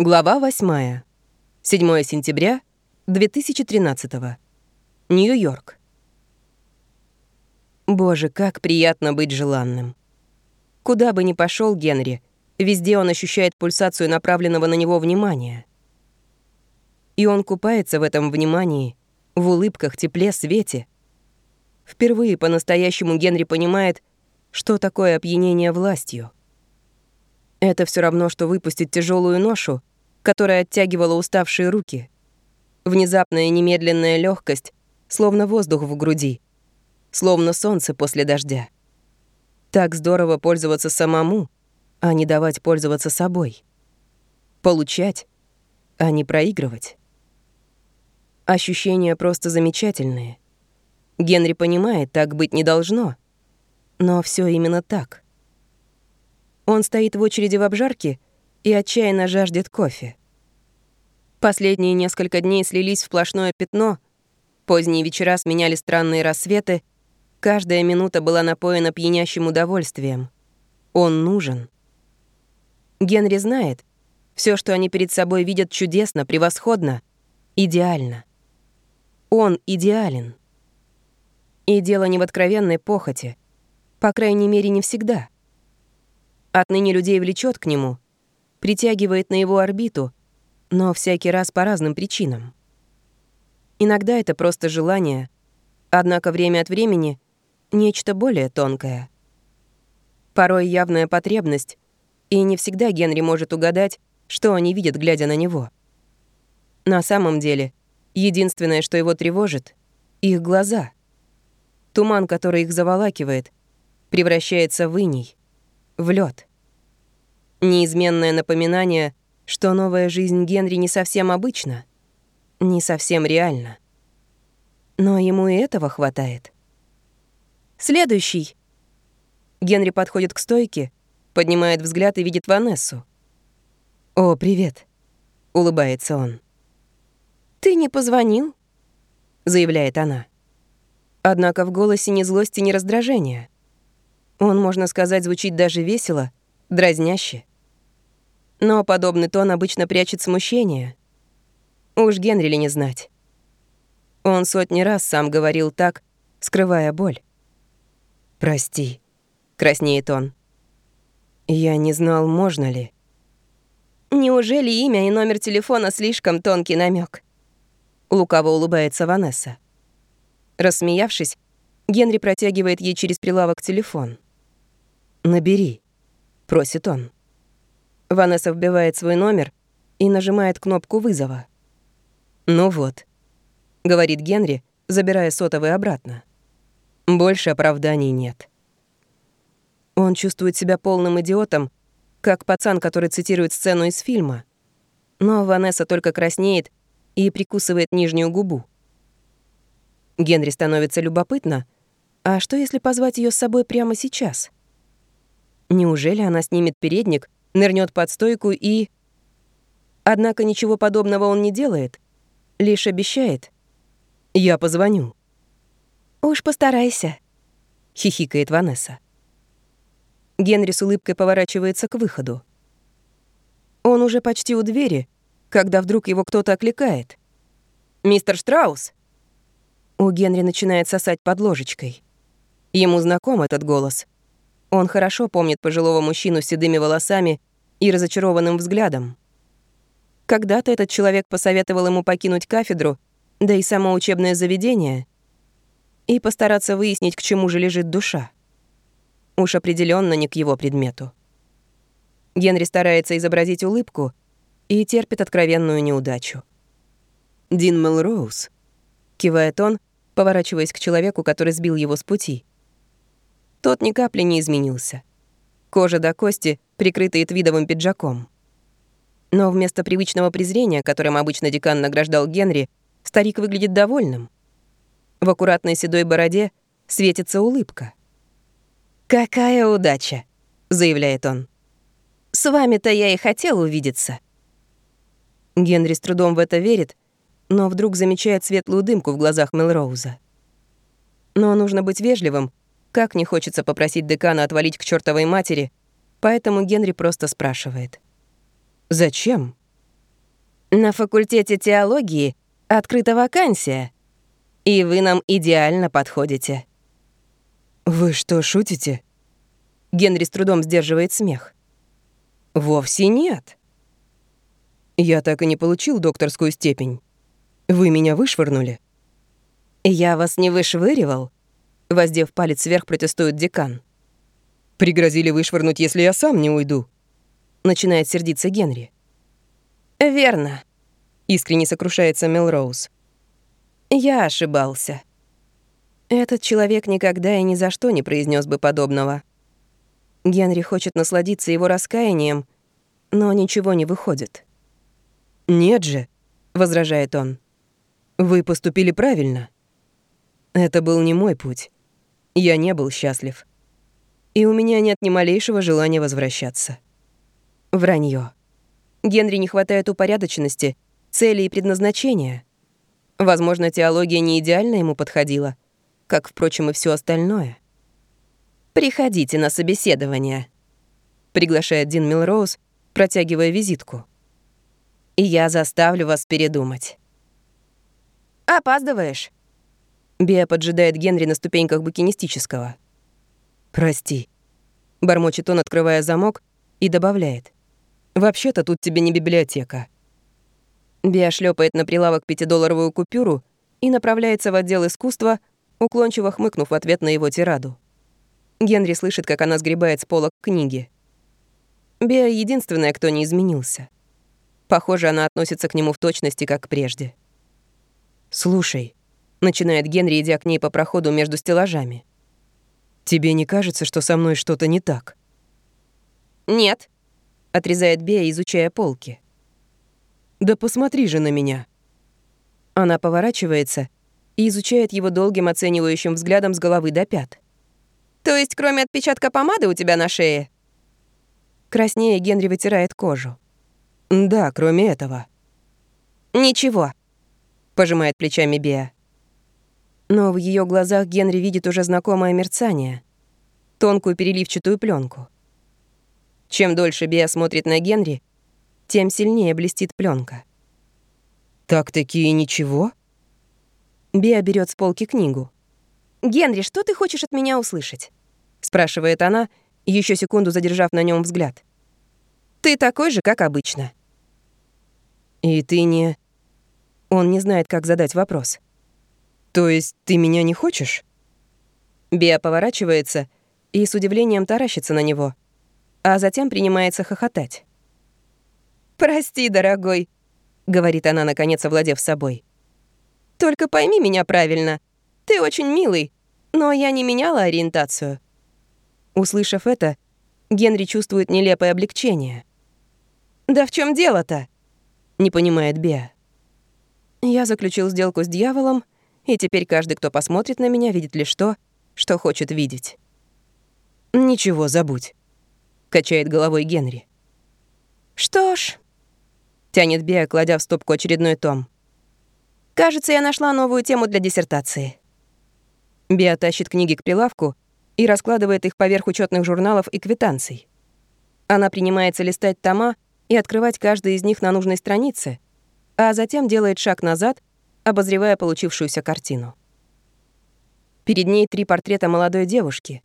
Глава 8. 7 сентября 2013. Нью-Йорк. Боже, как приятно быть желанным. Куда бы ни пошел Генри, везде он ощущает пульсацию направленного на него внимания. И он купается в этом внимании, в улыбках, тепле, свете. Впервые по-настоящему Генри понимает, что такое опьянение властью. Это все равно, что выпустить тяжелую ношу, которая оттягивала уставшие руки. Внезапная немедленная легкость, словно воздух в груди, словно солнце после дождя. Так здорово пользоваться самому, а не давать пользоваться собой. Получать, а не проигрывать. Ощущения просто замечательные. Генри понимает, так быть не должно. Но все именно так. Он стоит в очереди в обжарке и отчаянно жаждет кофе. Последние несколько дней слились в сплошное пятно, поздние вечера сменяли странные рассветы, каждая минута была напоена пьянящим удовольствием. Он нужен. Генри знает, все, что они перед собой видят, чудесно, превосходно, идеально. Он идеален. И дело не в откровенной похоти, по крайней мере, не всегда — Отныне людей влечет к нему, притягивает на его орбиту, но всякий раз по разным причинам. Иногда это просто желание, однако время от времени — нечто более тонкое. Порой явная потребность, и не всегда Генри может угадать, что они видят, глядя на него. На самом деле, единственное, что его тревожит — их глаза. Туман, который их заволакивает, превращается в иней в лед. Неизменное напоминание, что новая жизнь Генри не совсем обычна, не совсем реальна. Но ему и этого хватает. «Следующий!» Генри подходит к стойке, поднимает взгляд и видит Ванессу. «О, привет!» — улыбается он. «Ты не позвонил?» — заявляет она. Однако в голосе ни злости, ни раздражения — он, можно сказать, звучит даже весело, дразняще. Но подобный тон обычно прячет смущение. Уж Генри ли не знать. Он сотни раз сам говорил так, скрывая боль. «Прости», — краснеет он. «Я не знал, можно ли». «Неужели имя и номер телефона слишком тонкий намек? Лукаво улыбается Ванесса. Рассмеявшись, Генри протягивает ей через прилавок телефон. «Набери», — просит он. Ванесса вбивает свой номер и нажимает кнопку вызова. «Ну вот», — говорит Генри, забирая сотовый обратно. «Больше оправданий нет». Он чувствует себя полным идиотом, как пацан, который цитирует сцену из фильма. Но Ванесса только краснеет и прикусывает нижнюю губу. Генри становится любопытно. А что, если позвать ее с собой прямо сейчас? Неужели она снимет передник, нырнет под стойку и... Однако ничего подобного он не делает, лишь обещает. «Я позвоню». «Уж постарайся», — хихикает Ванесса. Генри с улыбкой поворачивается к выходу. Он уже почти у двери, когда вдруг его кто-то окликает. «Мистер Штраус!» У Генри начинает сосать под ложечкой. Ему знаком этот голос — он хорошо помнит пожилого мужчину с седыми волосами и разочарованным взглядом. Когда-то этот человек посоветовал ему покинуть кафедру, да и само учебное заведение, и постараться выяснить, к чему же лежит душа. Уж определенно не к его предмету. Генри старается изобразить улыбку и терпит откровенную неудачу. «Дин Мелроуз», — кивает он, поворачиваясь к человеку, который сбил его с пути — тот ни капли не изменился. Кожа до кости, прикрытая твидовым пиджаком. Но вместо привычного презрения, которым обычно декан награждал Генри, старик выглядит довольным. В аккуратной седой бороде светится улыбка. «Какая удача!» — заявляет он. «С вами-то я и хотел увидеться». Генри с трудом в это верит, но вдруг замечает светлую дымку в глазах Мелроуза. Но нужно быть вежливым, как не хочется попросить декана отвалить к чертовой матери, поэтому Генри просто спрашивает. «Зачем?» На факультете теологии открыта вакансия, и вы нам идеально подходите». «Вы что, шутите?» Генри с трудом сдерживает смех. «Вовсе нет. Я так и не получил докторскую степень. Вы меня вышвырнули?» «Я вас не вышвыривал», — воздев палец вверх, протестует декан. «Пригрозили вышвырнуть, если я сам не уйду», — начинает сердиться Генри. «Верно», — искренне сокрушается Мелроуз. «Я ошибался. Этот человек никогда и ни за что не произнес бы подобного. Генри хочет насладиться его раскаянием, но ничего не выходит. «Нет же», — возражает он. «Вы поступили правильно. Это был не мой путь. Я не был счастлив. И у меня нет ни малейшего желания возвращаться». Вранье. Генри не хватает упорядоченности, цели и предназначения. Возможно, теология не идеально ему подходила, как, впрочем, и все остальное. «Приходите на собеседование», — приглашает Дин Милроуз, протягивая визитку. «И я заставлю вас передумать». «Опаздываешь», Биа поджидает Генри на ступеньках букинистического. «Прости», — бормочет он, открывая замок, и добавляет. «Вообще-то тут тебе не библиотека». Биа шлепает на прилавок пятидолларовую купюру и направляется в отдел искусства, уклончиво хмыкнув в ответ на его тираду. Генри слышит, как она сгребает с полок книги. Биа — единственная, кто не изменился. Похоже, она относится к нему в точности, как прежде. «Слушай», — начинает Генри, идя к ней по проходу между стеллажами. «Тебе не кажется, что со мной что-то не так?» «Нет», — отрезает Бея, изучая полки. «Да посмотри же на меня». Она поворачивается и изучает его долгим оценивающим взглядом с головы до пят. «То есть кроме отпечатка помады у тебя на шее?» Краснее Генри вытирает кожу. «Да, кроме этого». «Ничего», — пожимает плечами Беа. Но в ее глазах Генри видит уже знакомое мерцание, тонкую переливчатую пленку. Чем дольше Биа смотрит на Генри, тем сильнее блестит пленка. «Так-таки ничего?» Биа берет с полки книгу. «Генри, что ты хочешь от меня услышать?» — спрашивает она, еще секунду задержав на нем взгляд. «Ты такой же, как обычно». «И ты не...» Он не знает, как задать вопрос. «То есть ты меня не хочешь?» Биа поворачивается и с удивлением таращится на него, а затем принимается хохотать. «Прости, дорогой», — говорит она, наконец овладев собой. «Только пойми меня правильно. Ты очень милый, но я не меняла ориентацию». Услышав это, Генри чувствует нелепое облегчение. «Да в чем дело-то?» — не понимает Беа. «Я заключил сделку с дьяволом и теперь каждый, кто посмотрит на меня, видит лишь то, что хочет видеть. «Ничего, забудь», — качает головой Генри. «Что ж», — тянет Беа, кладя в стопку очередной том. «Кажется, я нашла новую тему для диссертации». Беа тащит книги к прилавку и раскладывает их поверх учетных журналов и квитанций. Она принимается листать тома и открывать каждый из них на нужной странице, а затем делает шаг назад обозревая получившуюся картину. Перед ней три портрета молодой девушки.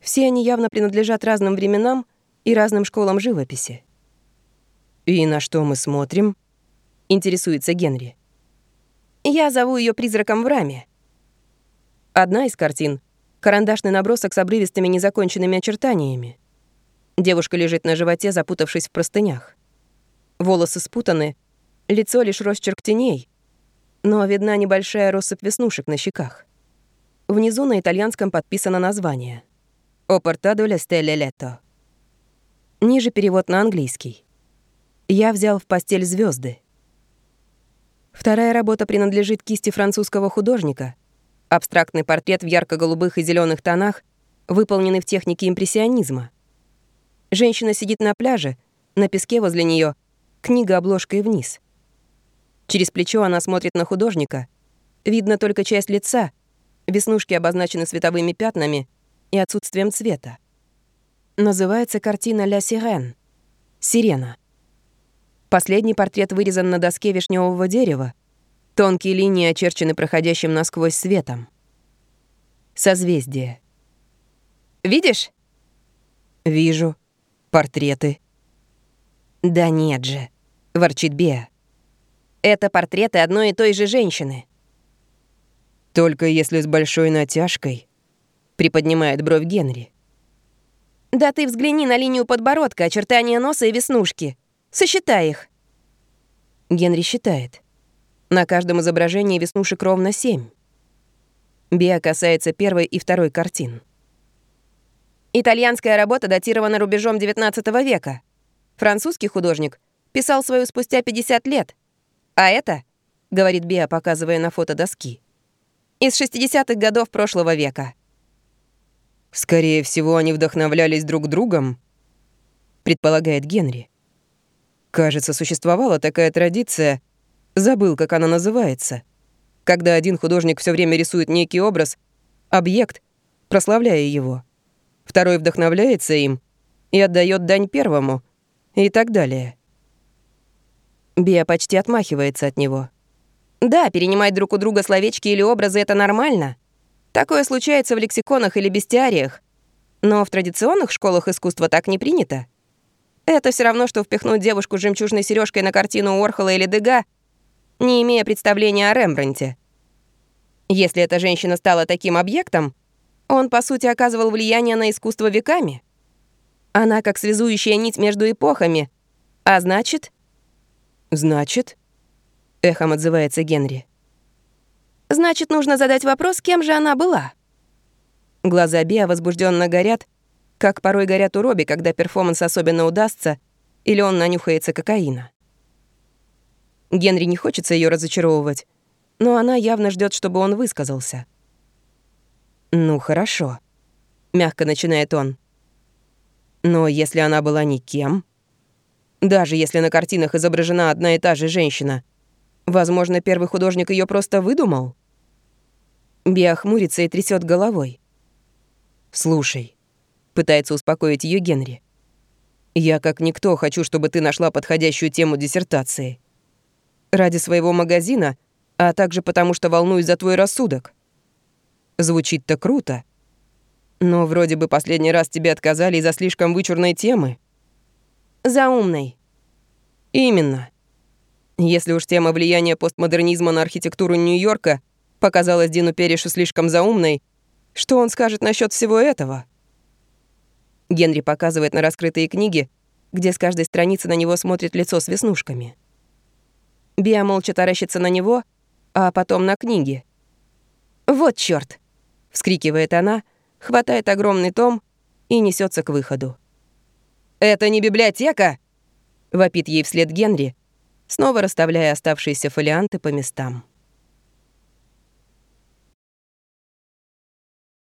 Все они явно принадлежат разным временам и разным школам живописи. «И на что мы смотрим?» — интересуется Генри. «Я зову ее призраком в раме». Одна из картин — карандашный набросок с обрывистыми незаконченными очертаниями. Девушка лежит на животе, запутавшись в простынях. Волосы спутаны, лицо лишь росчерк теней, но видна небольшая россыпь веснушек на щеках. Внизу на итальянском подписано название «О портаду ле стелле лето». Ниже перевод на английский. «Я взял в постель звезды. Вторая работа принадлежит кисти французского художника. Абстрактный портрет в ярко-голубых и зеленых тонах, выполненный в технике импрессионизма. Женщина сидит на пляже, на песке возле нее, книга обложкой вниз — Через плечо она смотрит на художника. Видно только часть лица. Веснушки обозначены световыми пятнами и отсутствием цвета. Называется картина «Ля Сирен» — «Сирена». Последний портрет вырезан на доске вишневого дерева. Тонкие линии очерчены проходящим насквозь светом. Созвездие. «Видишь?» «Вижу. Портреты». «Да нет же», — ворчит Беа. «Это портреты одной и той же женщины». «Только если с большой натяжкой», — приподнимает бровь Генри. «Да ты взгляни на линию подбородка, очертания носа и веснушки. Сосчитай их». Генри считает. На каждом изображении веснушек ровно семь. Биа касается первой и второй картин. Итальянская работа датирована рубежом XIX века. Французский художник писал свою спустя 50 лет. А это, говорит Биа, показывая на фото доски, из 60-х годов прошлого века. Скорее всего, они вдохновлялись друг другом, предполагает Генри. Кажется, существовала такая традиция, забыл, как она называется, когда один художник все время рисует некий образ, объект, прославляя его. Второй вдохновляется им и отдает дань первому, и так далее. Биа почти отмахивается от него. Да, перенимать друг у друга словечки или образы — это нормально. Такое случается в лексиконах или бестиариях. Но в традиционных школах искусства так не принято. Это все равно, что впихнуть девушку с жемчужной сережкой на картину Уорхола или Дега, не имея представления о Рембранте. Если эта женщина стала таким объектом, он, по сути, оказывал влияние на искусство веками. Она как связующая нить между эпохами. А значит... «Значит?» — эхом отзывается Генри. «Значит, нужно задать вопрос, кем же она была?» Глаза Биа возбужденно горят, как порой горят у Робби, когда перформанс особенно удастся, или он нанюхается кокаина. Генри не хочется ее разочаровывать, но она явно ждет, чтобы он высказался. «Ну, хорошо», — мягко начинает он. «Но если она была никем, даже если на картинах изображена одна и та же женщина, возможно, первый художник ее просто выдумал?» Биа хмурится и трясет головой. «Слушай, Пытается успокоить ее Генри. «Я, как никто, хочу, чтобы ты нашла подходящую тему диссертации. Ради своего магазина, а также потому, что волнуюсь за твой рассудок. Звучит-то круто. Но вроде бы последний раз тебе отказали из-за слишком вычурной темы. За умной. Именно. Если уж тема влияния постмодернизма на архитектуру Нью-Йорка показалась Дину Перешу слишком заумной, что он скажет насчет всего этого? Генри показывает на раскрытые книги, где с каждой страницы на него смотрит лицо с веснушками. Биа молча таращится на него, а потом на книги. «Вот чёрт!» — вскрикивает она, хватает огромный том и несется к выходу. «Это не библиотека!» — вопит ей вслед Генри, снова расставляя оставшиеся фолианты по местам.